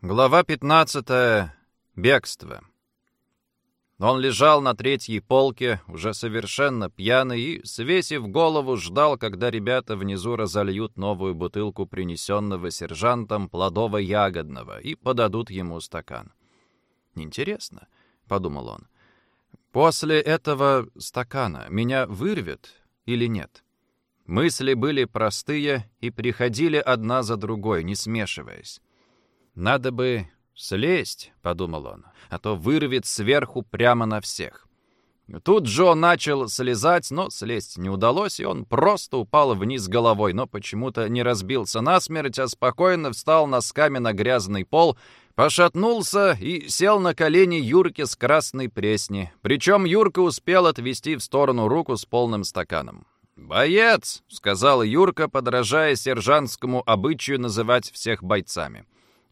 Глава 15. Бегство. Он лежал на третьей полке, уже совершенно пьяный, и, свесив голову, ждал, когда ребята внизу разольют новую бутылку принесенного сержантом плодово-ягодного и подадут ему стакан. «Интересно», — подумал он, — «после этого стакана меня вырвет или нет?» Мысли были простые и приходили одна за другой, не смешиваясь. «Надо бы слезть», — подумал он, — «а то вырвет сверху прямо на всех». Тут Джо начал слезать, но слезть не удалось, и он просто упал вниз головой, но почему-то не разбился насмерть, а спокойно встал носками на грязный пол, пошатнулся и сел на колени Юрки с красной пресни. Причем Юрка успел отвести в сторону руку с полным стаканом. «Боец!» — сказал Юрка, подражая сержантскому обычаю называть всех бойцами.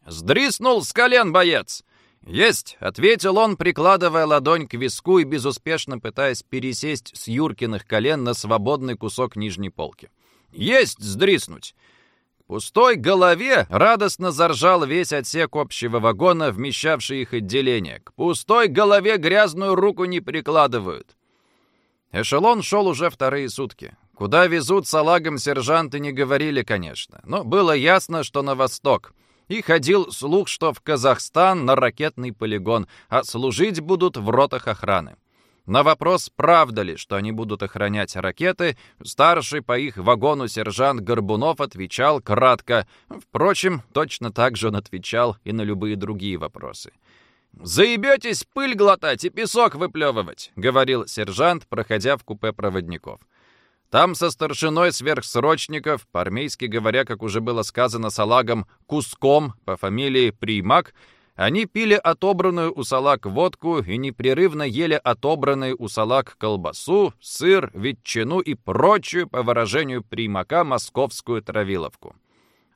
«Сдриснул с колен, боец!» «Есть!» — ответил он, прикладывая ладонь к виску и безуспешно пытаясь пересесть с Юркиных колен на свободный кусок нижней полки. «Есть сдриснуть!» К пустой голове радостно заржал весь отсек общего вагона, вмещавший их отделение. К пустой голове грязную руку не прикладывают. Эшелон шел уже вторые сутки. Куда везут салагам сержанты не говорили, конечно, но было ясно, что на восток — и ходил слух, что в Казахстан на ракетный полигон, а служить будут в ротах охраны. На вопрос, правда ли, что они будут охранять ракеты, старший по их вагону сержант Горбунов отвечал кратко. Впрочем, точно так же он отвечал и на любые другие вопросы. «Заебетесь пыль глотать и песок выплевывать», — говорил сержант, проходя в купе проводников. Там со старшиной сверхсрочников, по-армейски говоря, как уже было сказано салагом, куском по фамилии Примак, они пили отобранную у салаг водку и непрерывно ели отобранную у салаг колбасу, сыр, ветчину и прочую, по выражению Примака, московскую травиловку.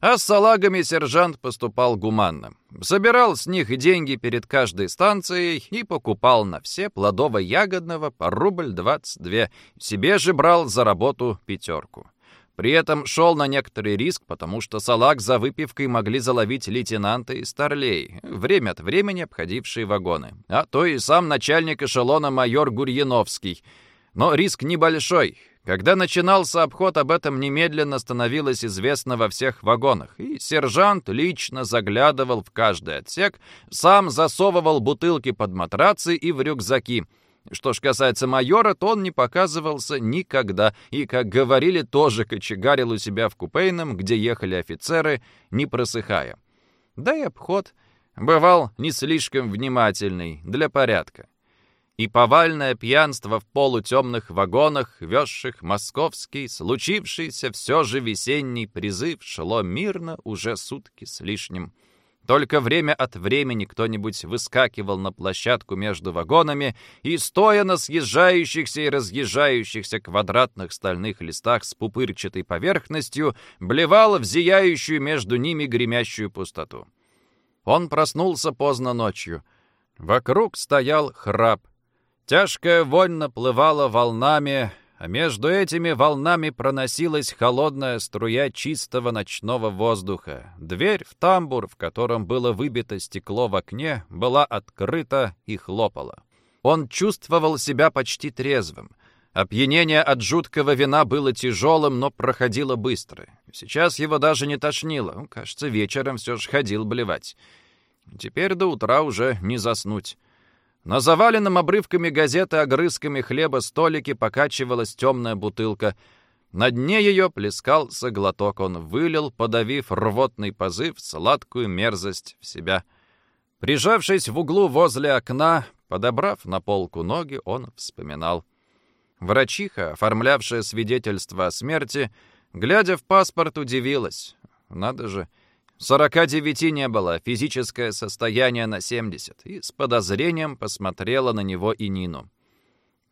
А с салагами сержант поступал гуманно. Собирал с них деньги перед каждой станцией и покупал на все плодово-ягодного по рубль 22. Себе же брал за работу пятерку. При этом шел на некоторый риск, потому что салаг за выпивкой могли заловить лейтенанты и старлей, время от времени обходившие вагоны. А то и сам начальник эшелона майор Гурьяновский. Но риск небольшой. Когда начинался обход, об этом немедленно становилось известно во всех вагонах, и сержант лично заглядывал в каждый отсек, сам засовывал бутылки под матрацы и в рюкзаки. Что ж касается майора, то он не показывался никогда, и, как говорили, тоже кочегарил у себя в купейном, где ехали офицеры, не просыхая. Да и обход бывал не слишком внимательный, для порядка и повальное пьянство в полутемных вагонах, везших московский, случившийся все же весенний призыв, шло мирно уже сутки с лишним. Только время от времени кто-нибудь выскакивал на площадку между вагонами и, стоя на съезжающихся и разъезжающихся квадратных стальных листах с пупырчатой поверхностью, блевал в зияющую между ними гремящую пустоту. Он проснулся поздно ночью. Вокруг стоял храп. Тяжкая вонь наплывала волнами, а между этими волнами проносилась холодная струя чистого ночного воздуха. Дверь в тамбур, в котором было выбито стекло в окне, была открыта и хлопала. Он чувствовал себя почти трезвым. Опьянение от жуткого вина было тяжелым, но проходило быстро. Сейчас его даже не тошнило. Кажется, вечером все же ходил блевать. Теперь до утра уже не заснуть. На заваленном обрывками газеты огрызками хлеба столике покачивалась темная бутылка. На дне ее плескался глоток. Он вылил, подавив рвотный позыв, сладкую мерзость в себя. Прижавшись в углу возле окна, подобрав на полку ноги, он вспоминал. Врачиха, оформлявшая свидетельство о смерти, глядя в паспорт, удивилась. Надо же, 49 не было, физическое состояние на 70, и с подозрением посмотрела на него и Нину.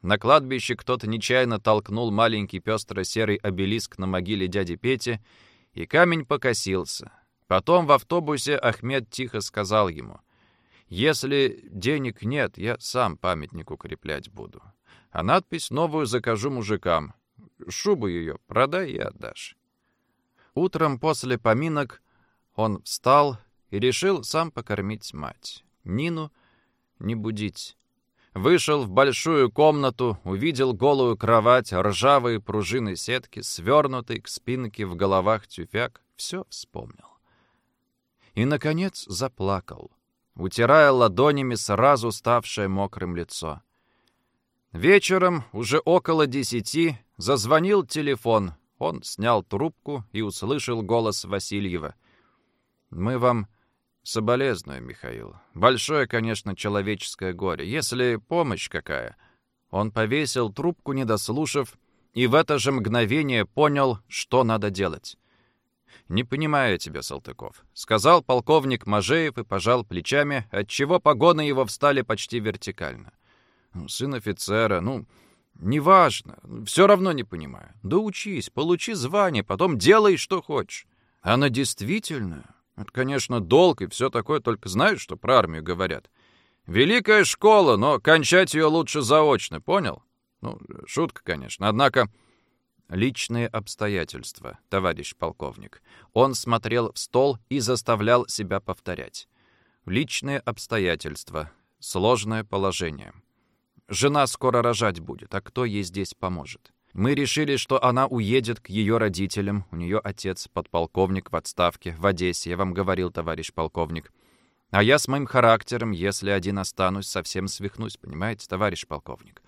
На кладбище кто-то нечаянно толкнул маленький пестро-серый обелиск на могиле дяди Пети, и камень покосился. Потом в автобусе Ахмед тихо сказал ему, «Если денег нет, я сам памятник укреплять буду. А надпись новую закажу мужикам. Шубу ее продай и отдашь». Утром после поминок он встал и решил сам покормить мать. Нину не будить. Вышел в большую комнату, увидел голую кровать, ржавые пружины сетки, свернутый к спинке в головах тюфяк. Все вспомнил. И, наконец, заплакал, утирая ладонями сразу ставшее мокрым лицо. Вечером, уже около десяти, зазвонил телефон. Он снял трубку и услышал голос Васильева. «Мы вам соболезную, Михаил. Большое, конечно, человеческое горе. Если помощь какая...» Он повесил трубку, не дослушав, и в это же мгновение понял, что надо делать. «Не понимаю тебя, Салтыков», — сказал полковник Мажеев и пожал плечами, отчего погоны его встали почти вертикально. «Ну, «Сын офицера, ну, неважно, все равно не понимаю. Да учись, получи звание, потом делай, что хочешь. Она действительно, это, конечно, долг и все такое, только знаешь, что про армию говорят? Великая школа, но кончать ее лучше заочно, понял? Ну, шутка, конечно, однако...» Личные обстоятельства, товарищ полковник. Он смотрел в стол и заставлял себя повторять. Личные обстоятельства. Сложное положение. Жена скоро рожать будет, а кто ей здесь поможет? Мы решили, что она уедет к ее родителям. У нее отец, подполковник в отставке, в Одессе, я вам говорил, товарищ полковник. А я с моим характером, если один останусь, совсем свихнусь, понимаете, товарищ полковник?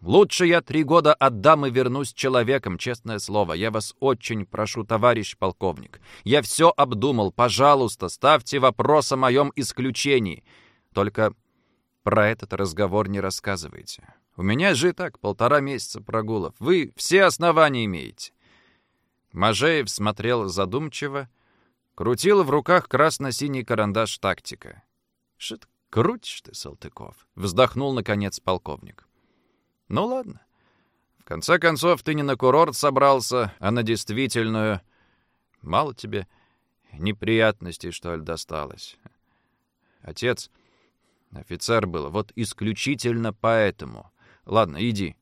Лучше я три года отдам и вернусь человеком, честное слово. Я вас очень прошу, товарищ полковник. Я все обдумал. Пожалуйста, ставьте вопрос о моем исключении. Только про этот разговор не рассказывайте. У меня же и так полтора месяца прогулов. Вы все основания имеете». Мажеев смотрел задумчиво, крутил в руках красно-синий карандаш «Тактика». «Что ты крутишь ты, Салтыков?» — вздохнул, наконец, полковник. Ну ладно. В конце концов, ты не на курорт собрался, а на действительную. Мало тебе неприятностей, что ли, досталось. Отец офицер был, вот исключительно поэтому. Ладно, иди.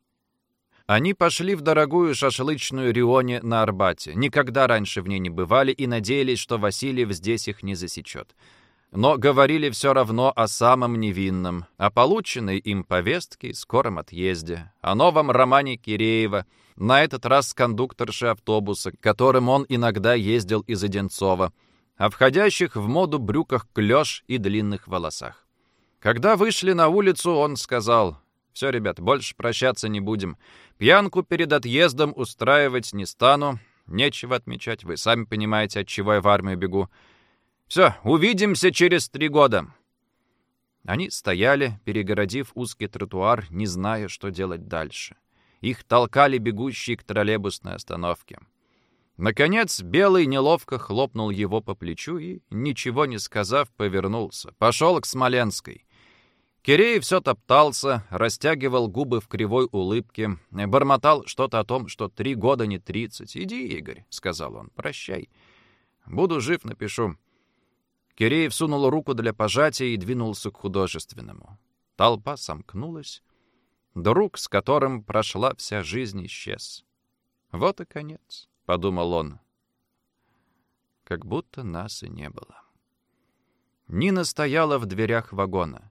Они пошли в дорогую шашлычную Рионе на Арбате. Никогда раньше в ней не бывали и надеялись, что Васильев здесь их не засечет но говорили все равно о самом невинном, о полученной им повестке скором отъезде, о новом романе Киреева, на этот раз с кондукторши автобуса, которым он иногда ездил из Одинцова, о входящих в моду брюках клеш и длинных волосах. Когда вышли на улицу, он сказал, «Все, ребят, больше прощаться не будем. Пьянку перед отъездом устраивать не стану. Нечего отмечать, вы сами понимаете, от чего я в армию бегу. Все, увидимся через три года». Они стояли, перегородив узкий тротуар, не зная, что делать дальше. Их толкали бегущие к троллейбусной остановке. Наконец, Белый неловко хлопнул его по плечу и, ничего не сказав, повернулся. Пошел к Смоленской. Кирей все топтался, растягивал губы в кривой улыбке, бормотал что-то о том, что три года не тридцать. «Иди, Игорь», — сказал он, — «прощай. Буду жив, напишу. Киреев сунул руку для пожатия и двинулся к художественному. Толпа сомкнулась. Друг, с которым прошла вся жизнь, исчез. «Вот и конец», — подумал он. Как будто нас и не было. Нина стояла в дверях вагона.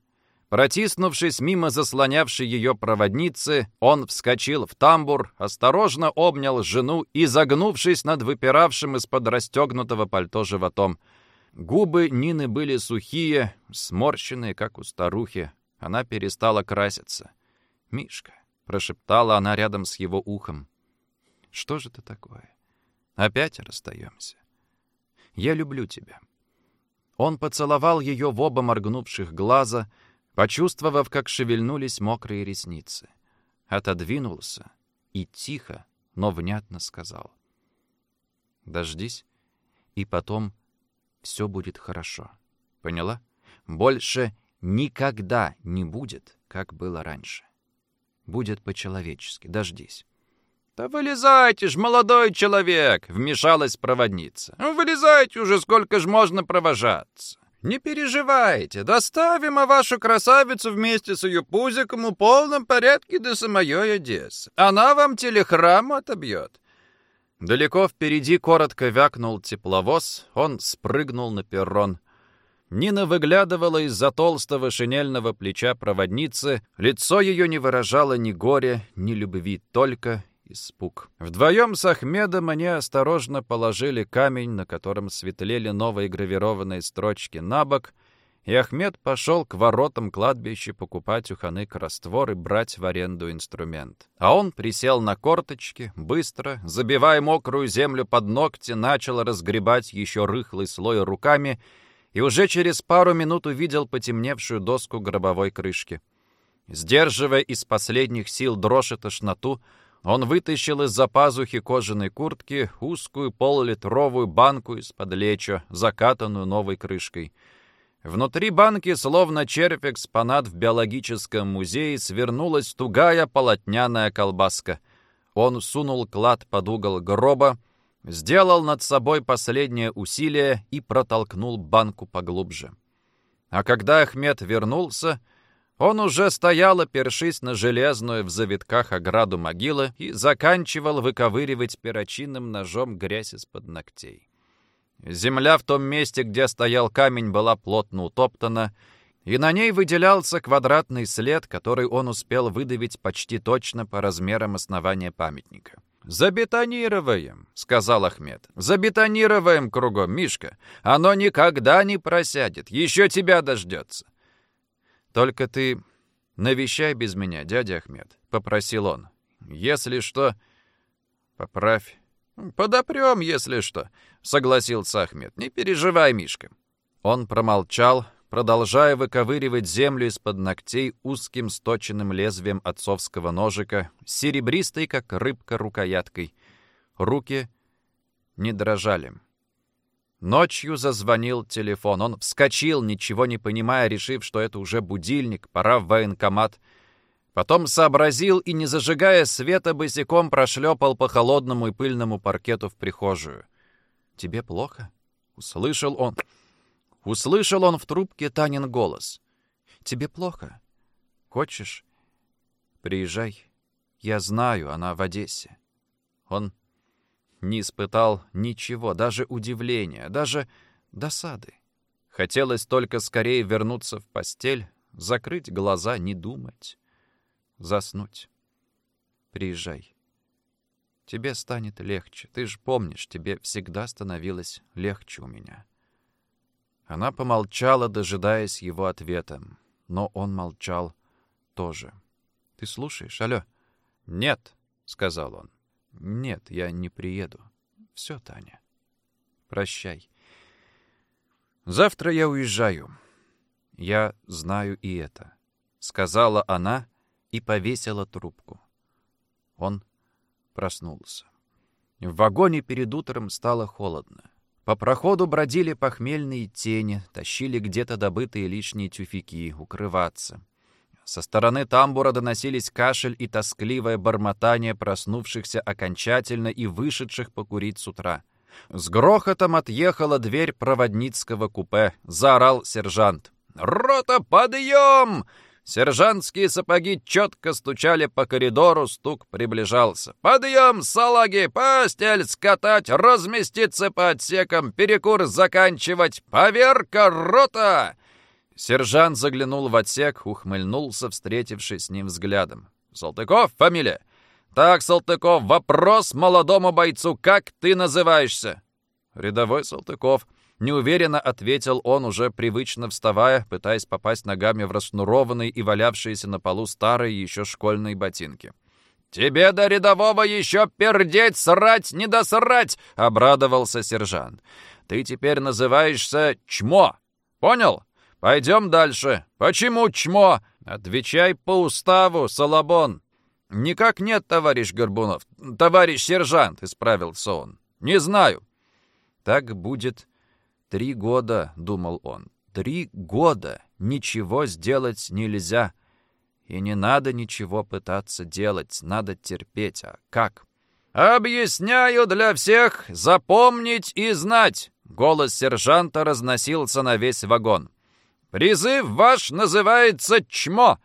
Протиснувшись мимо заслонявшей ее проводницы, он вскочил в тамбур, осторожно обнял жену и, загнувшись над выпиравшим из-под расстегнутого пальто животом, — Губы Нины были сухие, сморщенные, как у старухи. Она перестала краситься. «Мишка», — прошептала она рядом с его ухом, — «что же это такое? Опять расстаемся. Я люблю тебя». Он поцеловал ее в оба моргнувших глаза, почувствовав, как шевельнулись мокрые ресницы. Отодвинулся и тихо, но внятно сказал. «Дождись, и потом все будет хорошо. Поняла? Больше никогда не будет, как было раньше. Будет по-человечески. Дождись. «Да вылезайте ж, молодой человек!» — вмешалась проводница. «Вылезайте уже, сколько ж можно провожаться!» «Не переживайте, доставим вашу красавицу вместе с ее пузиком в полном порядке до самой Одессы. Она вам телехраму отобьет. Далеко впереди коротко вякнул тепловоз, он спрыгнул на перрон. Нина выглядывала из-за толстого шинельного плеча проводницы. Лицо ее не выражало ни горя, ни любви, только испуг. Вдвоем с Ахмедом они осторожно положили камень, на котором светлели новые гравированные строчки на бок, и Ахмед пошел к воротам кладбища покупать у ханы раствор и брать в аренду инструмент. А он присел на корточки, быстро, забивая мокрую землю под ногти, начал разгребать еще рыхлый слой руками и уже через пару минут увидел потемневшую доску гробовой крышки. Сдерживая из последних сил дрожь и тошноту, он вытащил из-за пазухи кожаной куртки узкую полулитровую банку из-под лечо, закатанную новой крышкой. Внутри банки, словно червь-экспонат в биологическом музее, свернулась тугая полотняная колбаска. Он сунул клад под угол гроба, сделал над собой последнее усилие и протолкнул банку поглубже. А когда Ахмед вернулся, он уже стоял, опершись на железную в завитках ограду могилы и заканчивал выковыривать перочинным ножом грязь из-под ногтей. Земля в том месте, где стоял камень, была плотно утоптана, и на ней выделялся квадратный след, который он успел выдавить почти точно по размерам основания памятника. «Забетонируем», — сказал Ахмед. «Забетонируем кругом, Мишка. Оно никогда не просядет, еще тебя дождется. «Только ты навещай без меня, дядя Ахмед», — попросил он. «Если что, поправь». «Подопрем, если что», — согласился Ахмед. «Не переживай, Мишка». Он промолчал, продолжая выковыривать землю из-под ногтей узким сточенным лезвием отцовского ножика, серебристой, как рыбка, рукояткой. Руки не дрожали. Ночью зазвонил телефон. Он вскочил, ничего не понимая, решив, что это уже будильник, пора в военкомат. Потом сообразил и, не зажигая света, босиком прошлепал по холодному и пыльному паркету в прихожую. «Тебе плохо?» — услышал он. Услышал он в трубке Танин голос. «Тебе плохо? Хочешь? Приезжай. Я знаю, она в Одессе». Он не испытал ничего, даже удивления, даже досады. Хотелось только скорее вернуться в постель, закрыть глаза, не думать, заснуть. Приезжай. Тебе станет легче. Ты же помнишь, тебе всегда становилось легче у меня. Она помолчала, дожидаясь его ответа. Но он молчал тоже. «Ты слушаешь? Алло?» «Нет», — сказал он. «Нет, я не приеду. Все, Таня. Прощай. Завтра я уезжаю. Я знаю и это», — сказала она и повесила трубку. Он проснулся. В вагоне перед утром стало холодно. По проходу бродили похмельные тени, тащили где-то добытые лишние тюфяки, укрываться. Со стороны тамбура доносились кашель и тоскливое бормотание проснувшихся окончательно и вышедших покурить с утра. С грохотом отъехала дверь проводницкого купе. Заорал сержант. «Рота, подъем!» Сержантские сапоги четко стучали по коридору, стук приближался. «Подъем, салаги! Постель скатать, разместиться по отсекам, перекур заканчивать! Поверка, рота!» Сержант заглянул в отсек, ухмыльнулся, встретившись с ним взглядом. «Салтыков, фамилия?» «Так, Салтыков, вопрос молодому бойцу. Как ты называешься?» «Рядовой Салтыков», — неуверенно ответил он, уже привычно вставая, пытаясь попасть ногами в расшнурованные и валявшиеся на полу старые еще школьные ботинки. «Тебе до рядового еще пердеть, срать, не досрать!» — обрадовался сержант. «Ты теперь называешься Чмо. Понял?» Пойдем дальше. Почему чмо? Отвечай по уставу, Салабон. Никак нет, товарищ Горбунов. Товарищ сержант, исправился он. Не знаю. Так будет три года, думал он. Три года. Ничего сделать нельзя. И не надо ничего пытаться делать, надо терпеть. А как? «Объясняю для всех запомнить и знать!» Голос сержанта разносился на весь вагон. Призыв ваш называется «Чмо».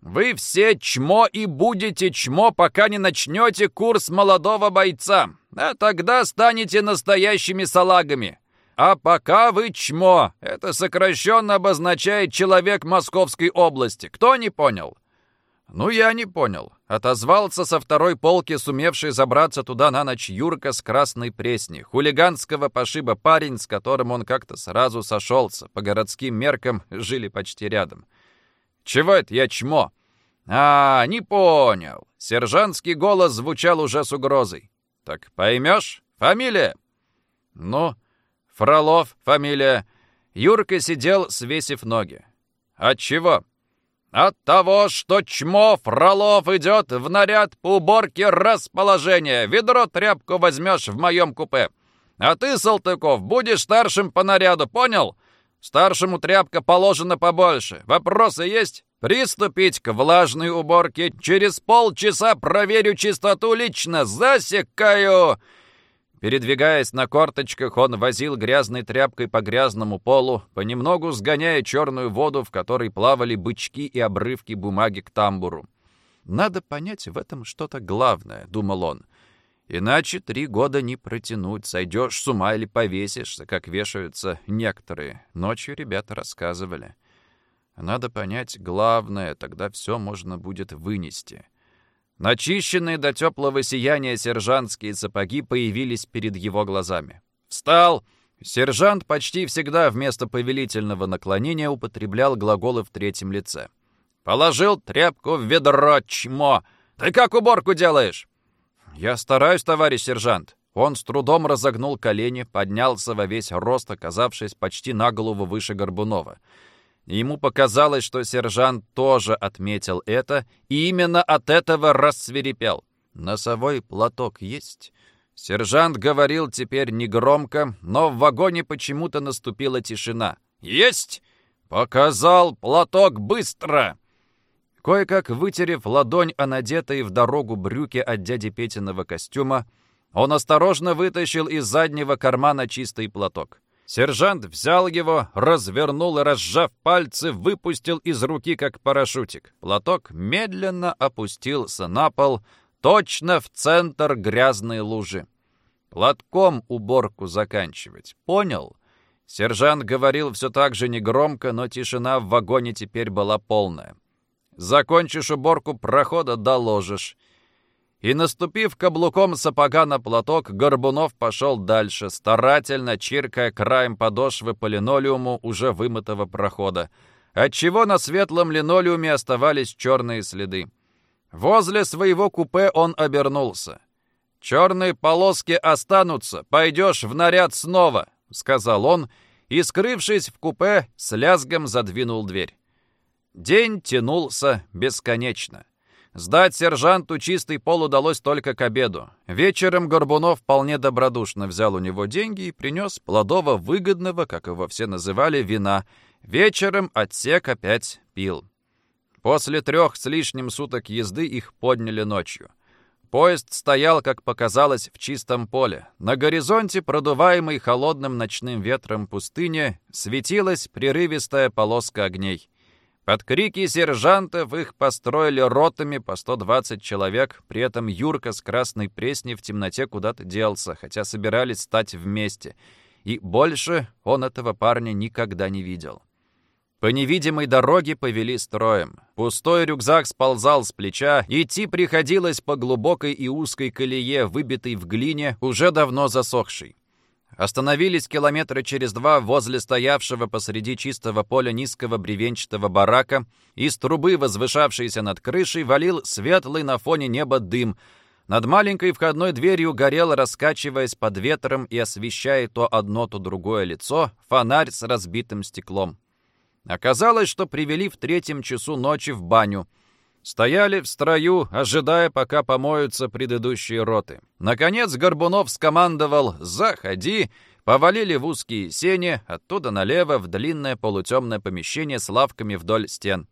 Вы все чмо и будете чмо, пока не начнете курс молодого бойца. А тогда станете настоящими салагами. а пока вы чмо. Это сокращенно обозначает «человек Московской области». Кто не понял?» «Ну, я не понял», — отозвался со второй полки, сумевший забраться туда на ночь Юрка с Красной Пресни, хулиганского пошиба парень, с которым он как-то сразу сошелся, по городским меркам жили почти рядом. «Чего это я чмо?» «А, не понял». Сержантский голос звучал уже с угрозой. «Так поймешь? Фамилия?» «Ну, Фролов, фамилия». Юрка сидел, свесив ноги. «От чего?» «От того, что чмо Фролов идет в наряд по уборке расположения. Ведро тряпку возьмешь в моем купе. А ты, Салтыков, будешь старшим по наряду, понял? Старшему тряпка положена побольше. Вопросы есть?» Приступить к влажной уборке. Через полчаса проверю чистоту лично. Засекаю!» Передвигаясь на корточках, он возил грязной тряпкой по грязному полу, понемногу сгоняя черную воду, в которой плавали бычки и обрывки бумаги к тамбуру. «Надо понять в этом что-то главное», — думал он. «Иначе три года не протянуть, сойдешь с ума или повесишься, как вешаются некоторые. Ночью ребята рассказывали». Надо понять главное, тогда все можно будет вынести. Начищенные до теплого сияния сержантские сапоги появились перед его глазами. «Встал!» Сержант почти всегда вместо повелительного наклонения употреблял глаголы в третьем лице. «Положил тряпку в ведро, чмо! Ты как уборку делаешь?» «Я стараюсь, товарищ сержант». Он с трудом разогнул колени, поднялся во весь рост, оказавшись почти на голову выше Горбунова. Ему показалось, что сержант тоже отметил это, и именно от этого рассверепел. «Носовой платок есть?» Сержант говорил теперь негромко, но в вагоне почему-то наступила тишина. «Есть! Показал платок быстро!» Кое-как вытерев ладонь о надетой в дорогу брюки от дяди Петиного костюма, он осторожно вытащил из заднего кармана чистый платок. Сержант взял его, развернул и, разжав пальцы, выпустил из руки, как парашютик. Платок медленно опустился на пол, точно в центр грязной лужи. Платком уборку заканчивать. Понял? Сержант говорил все так же негромко, но тишина в вагоне теперь была полная. Закончишь уборку прохода, доложишь. И, наступив каблуком сапога на платок, Горбунов пошел дальше, старательно чиркая краем подошвы по линолеуму уже вымытого прохода, отчего на светлом линолеуме оставались черные следы. Возле своего купе он обернулся. «Черные полоски останутся, пойдешь в наряд снова», — сказал он, и, скрывшись в купе, с лязгом задвинул дверь. День тянулся бесконечно. Сдать сержанту чистый пол удалось только к обеду. Вечером Горбунов вполне добродушно взял у него деньги и принес плодово выгодного, как его все называли, вина. Вечером отсек опять пил. После трех с лишним суток езды их подняли ночью. Поезд стоял, как показалось, в чистом поле. На горизонте, продуваемой холодным ночным ветром пустыни, светилась прерывистая полоска огней. Под крики сержантов их построили ротами по 120 человек, при этом Юрка с Красной Пресни в темноте куда-то делся, хотя собирались стать вместе. И больше он этого парня никогда не видел. По невидимой дороге повели строем. Пустой рюкзак сползал с плеча, идти приходилось по глубокой и узкой колее, выбитой в глине, уже давно засохшей. Остановились километра через два возле стоявшего посреди чистого поля низкого бревенчатого барака. Из трубы, возвышавшейся над крышей, валил светлый на фоне неба дым. Над маленькой входной дверью горел, раскачиваясь под ветром и освещая то одно, то другое лицо, фонарь с разбитым стеклом. Оказалось, что привели в третьем часу ночи в баню — Стояли в строю, ожидая, пока помоются предыдущие роты. Наконец Горбунов скомандовал «Заходи!» Повалили в узкие сени, оттуда налево в длинное полутемное помещение с лавками вдоль стен.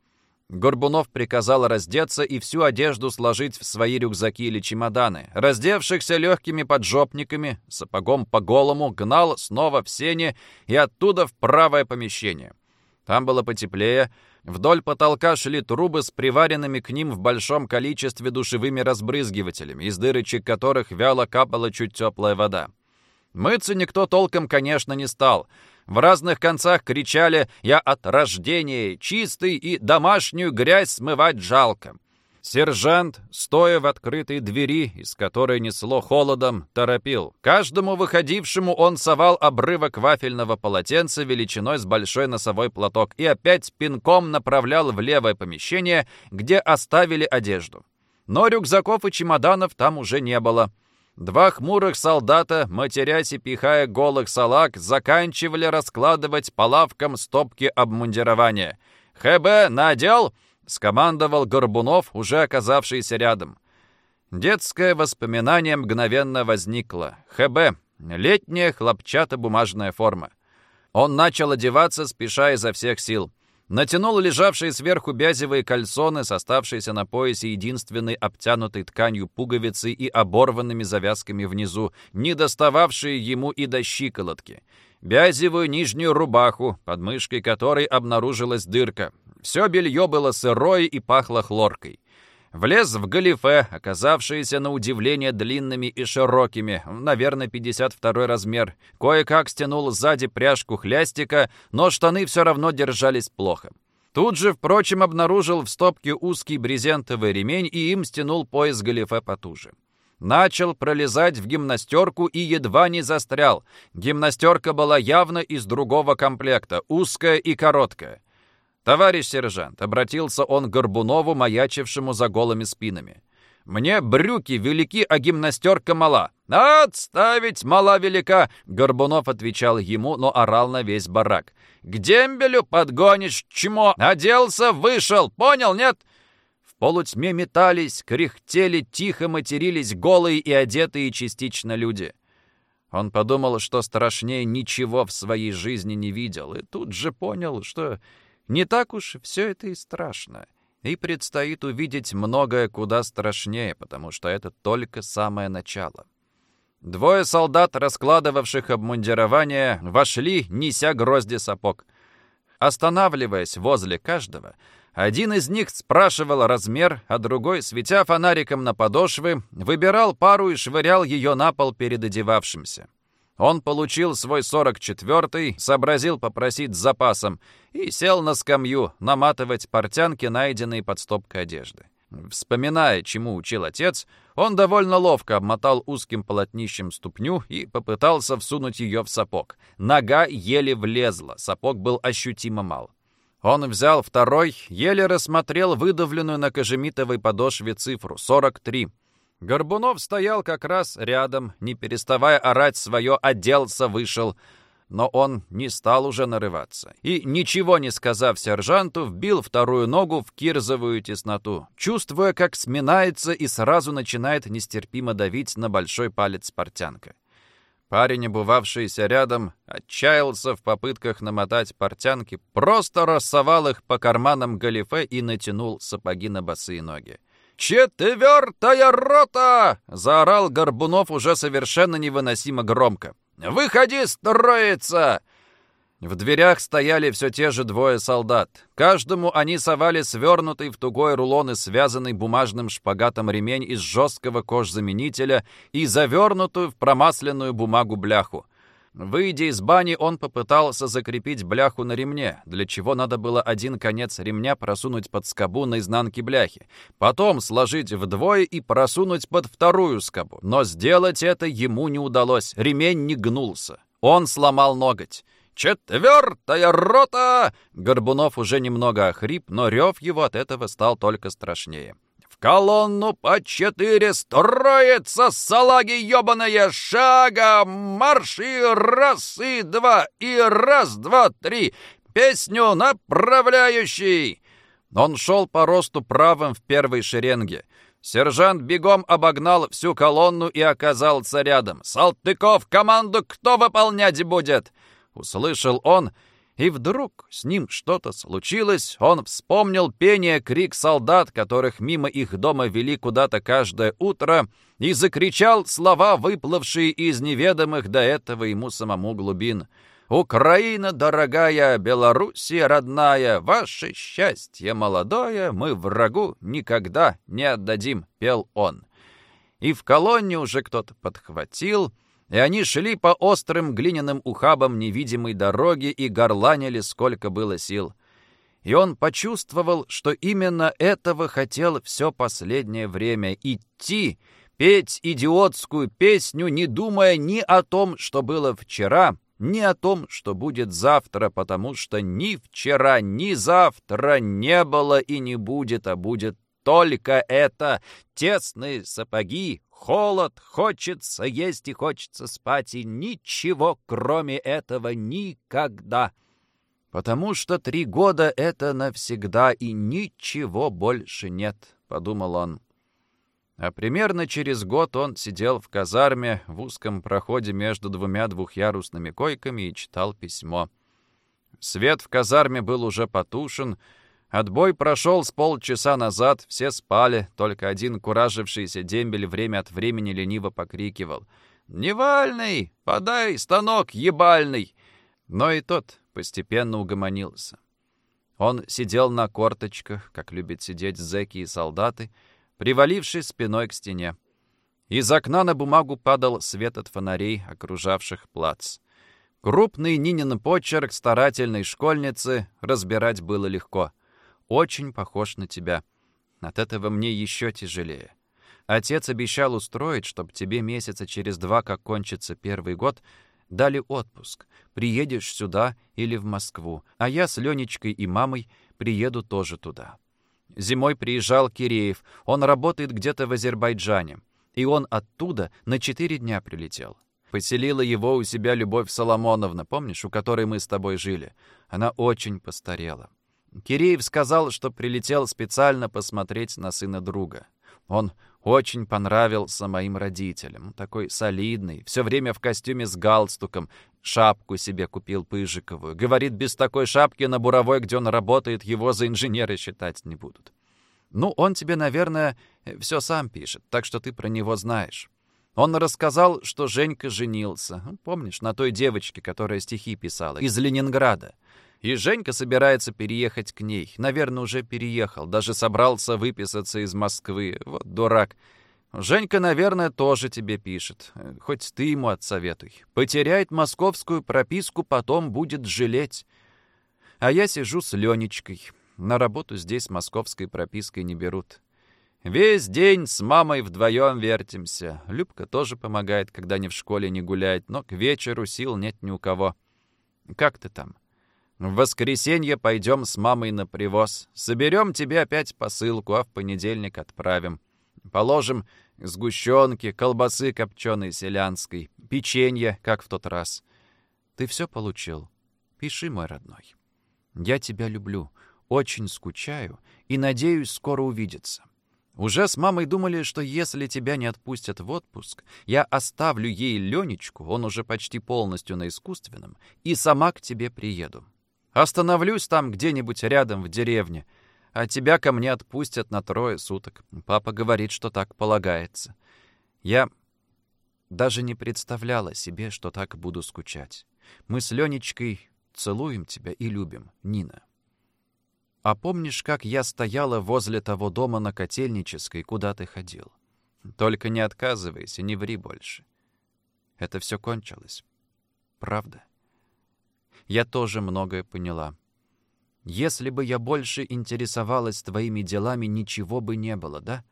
Горбунов приказал раздеться и всю одежду сложить в свои рюкзаки или чемоданы. Раздевшихся легкими поджопниками, сапогом по голому, гнал снова в сени и оттуда в правое помещение. Там было потеплее, Вдоль потолка шли трубы с приваренными к ним в большом количестве душевыми разбрызгивателями, из дырочек которых вяло капала чуть теплая вода. Мыться никто толком, конечно, не стал. В разных концах кричали «Я от рождения чистый и домашнюю грязь смывать жалко». Сержант, стоя в открытой двери, из которой несло холодом, торопил. Каждому выходившему он совал обрывок вафельного полотенца величиной с большой носовой платок и опять пинком направлял в левое помещение, где оставили одежду. Но рюкзаков и чемоданов там уже не было. Два хмурых солдата, матерясь и пихая голых салак, заканчивали раскладывать по лавкам стопки обмундирования. «ХБ надел!» — скомандовал Горбунов, уже оказавшийся рядом. Детское воспоминание мгновенно возникло. ХБ. Летняя хлопчато-бумажная форма. Он начал одеваться, спеша изо всех сил. Натянул лежавшие сверху бязевые кальсоны с на поясе единственной обтянутой тканью пуговицы и оборванными завязками внизу, не достававшие ему и до щиколотки. Бязевую нижнюю рубаху, под мышкой которой обнаружилась дырка. Все белье было сырое и пахло хлоркой. Влез в галифе, оказавшиеся на удивление длинными и широкими, наверное, 52 размер. Кое-как стянул сзади пряжку хлястика, но штаны все равно держались плохо. Тут же, впрочем, обнаружил в стопке узкий брезентовый ремень и им стянул пояс галифе потуже. Начал пролезать в гимнастерку и едва не застрял. Гимнастерка была явно из другого комплекта, узкая и короткая. «Товарищ сержант», — обратился он к Горбунову, маячившему за голыми спинами. «Мне брюки велики, а гимнастерка мала». «Отставить, мала велика!» — Горбунов отвечал ему, но орал на весь барак. «К дембелю подгонишь, чмо! Оделся, вышел, понял, нет?» В полутьме метались, кряхтели, тихо матерились голые и одетые частично люди. Он подумал, что страшнее ничего в своей жизни не видел, и тут же понял, что не так уж все это и страшно. И предстоит увидеть многое куда страшнее, потому что это только самое начало. Двое солдат, раскладывавших обмундирование, вошли, неся грозди сапог. Останавливаясь возле каждого, один из них спрашивал размер, а другой, светя фонариком на подошвы, выбирал пару и швырял ее на пол перед одевавшимся. Он получил свой 44-й, сообразил попросить с запасом и сел на скамью наматывать портянки, найденные под стопкой одежды. Вспоминая, чему учил отец, он довольно ловко обмотал узким полотнищем ступню и попытался всунуть ее в сапог. Нога еле влезла, сапог был ощутимо мал. Он взял второй, еле рассмотрел выдавленную на кожемитовой подошве цифру — 43. Горбунов стоял как раз рядом, не переставая орать свое «оделся, вышел», но он не стал уже нарываться. И, ничего не сказав сержанту, вбил вторую ногу в кирзовую тесноту, чувствуя, как сминается и сразу начинает нестерпимо давить на большой палец портянка. Парень, обувавшийся рядом, отчаялся в попытках намотать портянки, просто рассовал их по карманам галифе и натянул сапоги на босые ноги. «Четвертая рота!» — заорал Горбунов уже совершенно невыносимо громко. «Выходи строиться!» В дверях стояли все те же двое солдат. Каждому они совали свернутый в тугой рулон и связанный бумажным шпагатом ремень из жесткого кожзаменителя и завернутую в промасленную бумагу бляху. Выйдя из бани, он попытался закрепить бляху на ремне, для чего надо было один конец ремня просунуть под скобу на изнанке бляхи, потом сложить вдвое и просунуть под вторую скобу. Но сделать это ему не удалось, ремень не гнулся. Он сломал ноготь. «Четвертая рота!» Горбунов уже немного охрип, но рев его от этого стал только страшнее колонну по четыре строится, салаги ебаные, шагом марш и раз, и два, и раз, два, три, песню направляющий!» Он шел по росту правым в первой шеренге. Сержант бегом обогнал всю колонну и оказался рядом. «Салтыков, команду кто выполнять будет?» Услышал он и вдруг с ним что-то случилось, он вспомнил пение, крик солдат, которых мимо их дома вели куда-то каждое утро, и закричал слова, выплывшие из неведомых до этого ему самому глубин. «Украина, дорогая, Белоруссия родная, ваше счастье молодое мы врагу никогда не отдадим», — пел он. И в колонне уже кто-то подхватил — и они шли по острым глиняным ухабам невидимой дороги и горланили, сколько было сил. И он почувствовал, что именно этого хотел все последнее время — идти, петь идиотскую песню, не думая ни о том, что было вчера, ни о том, что будет завтра, потому что ни вчера, ни завтра не было и не будет, а будет только это тесные сапоги, холод, хочется есть и хочется спать, и ничего кроме этого никогда. Потому что три года — это навсегда, и ничего больше нет, — подумал он. А примерно через год он сидел в казарме в узком проходе между двумя двухъярусными койками и читал письмо. Свет в казарме был уже потушен, Отбой прошел с полчаса назад, все спали, только один куражившийся дембель время от времени лениво покрикивал. «Невальный! Подай станок ебальный!» Но и тот постепенно угомонился. Он сидел на корточках, как любят сидеть зэки и солдаты, привалившись спиной к стене. Из окна на бумагу падал свет от фонарей, окружавших плац. Крупный Нинин почерк старательной школьницы разбирать было легко — очень похож на тебя. От этого мне еще тяжелее. Отец обещал устроить, чтобы тебе месяца через два, как кончится первый год, дали отпуск. Приедешь сюда или в Москву, а я с Ленечкой и мамой приеду тоже туда. Зимой приезжал Киреев, он работает где-то в Азербайджане, и он оттуда на четыре дня прилетел. Поселила его у себя Любовь Соломоновна, помнишь, у которой мы с тобой жили? Она очень постарела. Киреев сказал, что прилетел специально посмотреть на сына друга. Он очень понравился моим родителям. Такой солидный, все время в костюме с галстуком. Шапку себе купил пыжиковую. Говорит, без такой шапки на буровой, где он работает, его за инженеры считать не будут. Ну, он тебе, наверное, все сам пишет, так что ты про него знаешь. Он рассказал, что Женька женился. Помнишь, на той девочке, которая стихи писала, из Ленинграда. И Женька собирается переехать к ней. Наверное, уже переехал. Даже собрался выписаться из Москвы. Вот дурак. Женька, наверное, тоже тебе пишет. Хоть ты ему отсоветуй. Потеряет московскую прописку, потом будет жалеть. А я сижу с Ленечкой. На работу здесь московской пропиской не берут. Весь день с мамой вдвоем вертимся. Любка тоже помогает, когда не в школе не гуляет, но к вечеру сил нет ни у кого. Как ты там? В воскресенье пойдем с мамой на привоз. Соберем тебе опять посылку, а в понедельник отправим. Положим сгущенки, колбасы копченой селянской, печенье, как в тот раз. Ты все получил? Пиши, мой родной. Я тебя люблю, очень скучаю и надеюсь скоро увидеться. Уже с мамой думали, что если тебя не отпустят в отпуск, я оставлю ей Ленечку, он уже почти полностью на искусственном, и сама к тебе приеду. Остановлюсь там где-нибудь рядом в деревне, а тебя ко мне отпустят на трое суток. Папа говорит, что так полагается. Я даже не представляла себе, что так буду скучать. Мы с Ленечкой целуем тебя и любим, Нина. А помнишь, как я стояла возле того дома на Котельнической, куда ты ходил? Только не отказывайся, не ври больше. Это все кончилось. Правда? Я тоже многое поняла. Если бы я больше интересовалась твоими делами, ничего бы не было, да?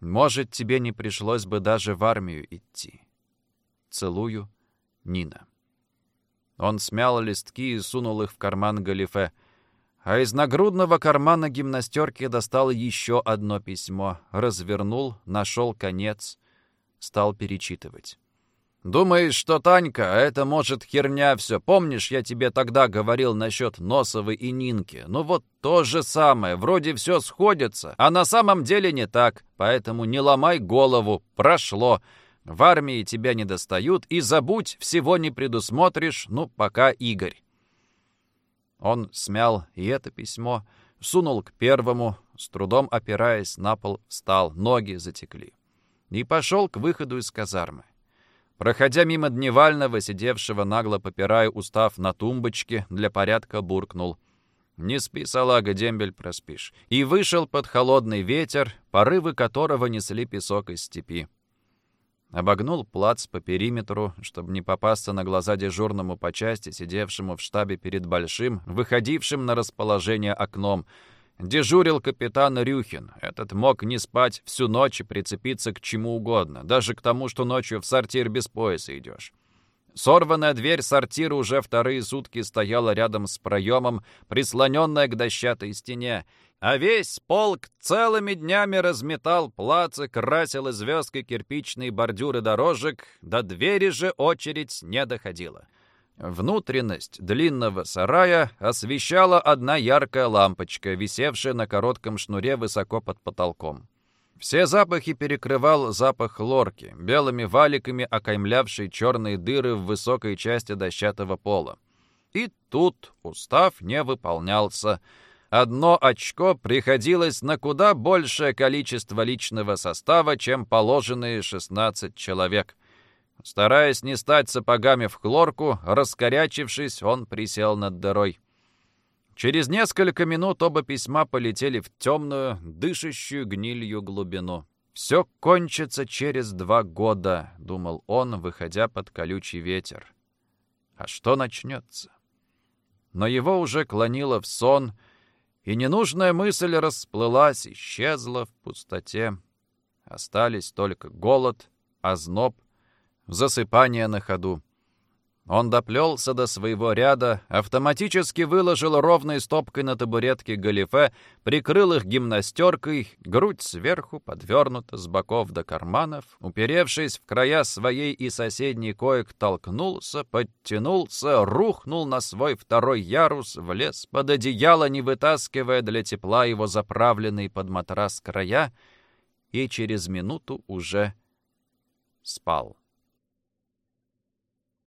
Может, тебе не пришлось бы даже в армию идти. Целую, Нина. Он смял листки и сунул их в карман галифе, а из нагрудного кармана гимнастерки достал еще одно письмо, развернул, нашел конец, стал перечитывать. Думаешь, что Танька, а это может херня все. Помнишь, я тебе тогда говорил насчет Носовой и Нинки? Ну вот то же самое, вроде все сходится, а на самом деле не так. Поэтому не ломай голову, прошло. В армии тебя не достают, и забудь, всего не предусмотришь, ну, пока Игорь. Он смял и это письмо, сунул к первому, с трудом опираясь на пол, встал, ноги затекли. И пошел к выходу из казармы. Проходя мимо Дневального, сидевшего нагло попирая устав на тумбочке, для порядка буркнул. «Не спи, салага, дембель, проспишь». И вышел под холодный ветер, порывы которого несли песок из степи. обогнул плац по периметру, чтобы не попасться на глаза дежурному по части, сидевшему в штабе перед большим, выходившим на расположение окном. Дежурил капитан Рюхин. Этот мог не спать всю ночь и прицепиться к чему угодно, даже к тому, что ночью в сортир без пояса идешь. Сорванная дверь сортира уже вторые сутки стояла рядом с проемом, прислоненная к дощатой стене, а весь полк целыми днями разметал плацы, красил звездкой кирпичные бордюры дорожек, до двери же очередь не доходила. Внутренность длинного сарая освещала одна яркая лампочка, висевшая на коротком шнуре высоко под потолком. Все запахи перекрывал запах лорки, белыми валиками окаймлявший черные дыры в высокой части дощатого пола. И тут устав не выполнялся. Одно очко приходилось на куда большее количество личного состава, чем положенные 16 человек. Стараясь не стать сапогами в хлорку, раскорячившись, он присел над дырой. Через несколько минут оба письма полетели в темную, дышащую гнилью глубину. «Все кончится через два года», — думал он, выходя под колючий ветер. «А что начнется?» Но его уже клонило в сон, и ненужная мысль расплылась, исчезла в пустоте. Остались только голод, озноб, засыпание на ходу. Он доплелся до своего ряда, автоматически выложил ровной стопкой на табуретке галифе, прикрыл их гимнастеркой, грудь сверху подвернута с боков до карманов, уперевшись в края своей и соседней коек, толкнулся, подтянулся, рухнул на свой второй ярус, влез под одеяло, не вытаскивая для тепла его заправленный под матрас края, и через минуту уже спал.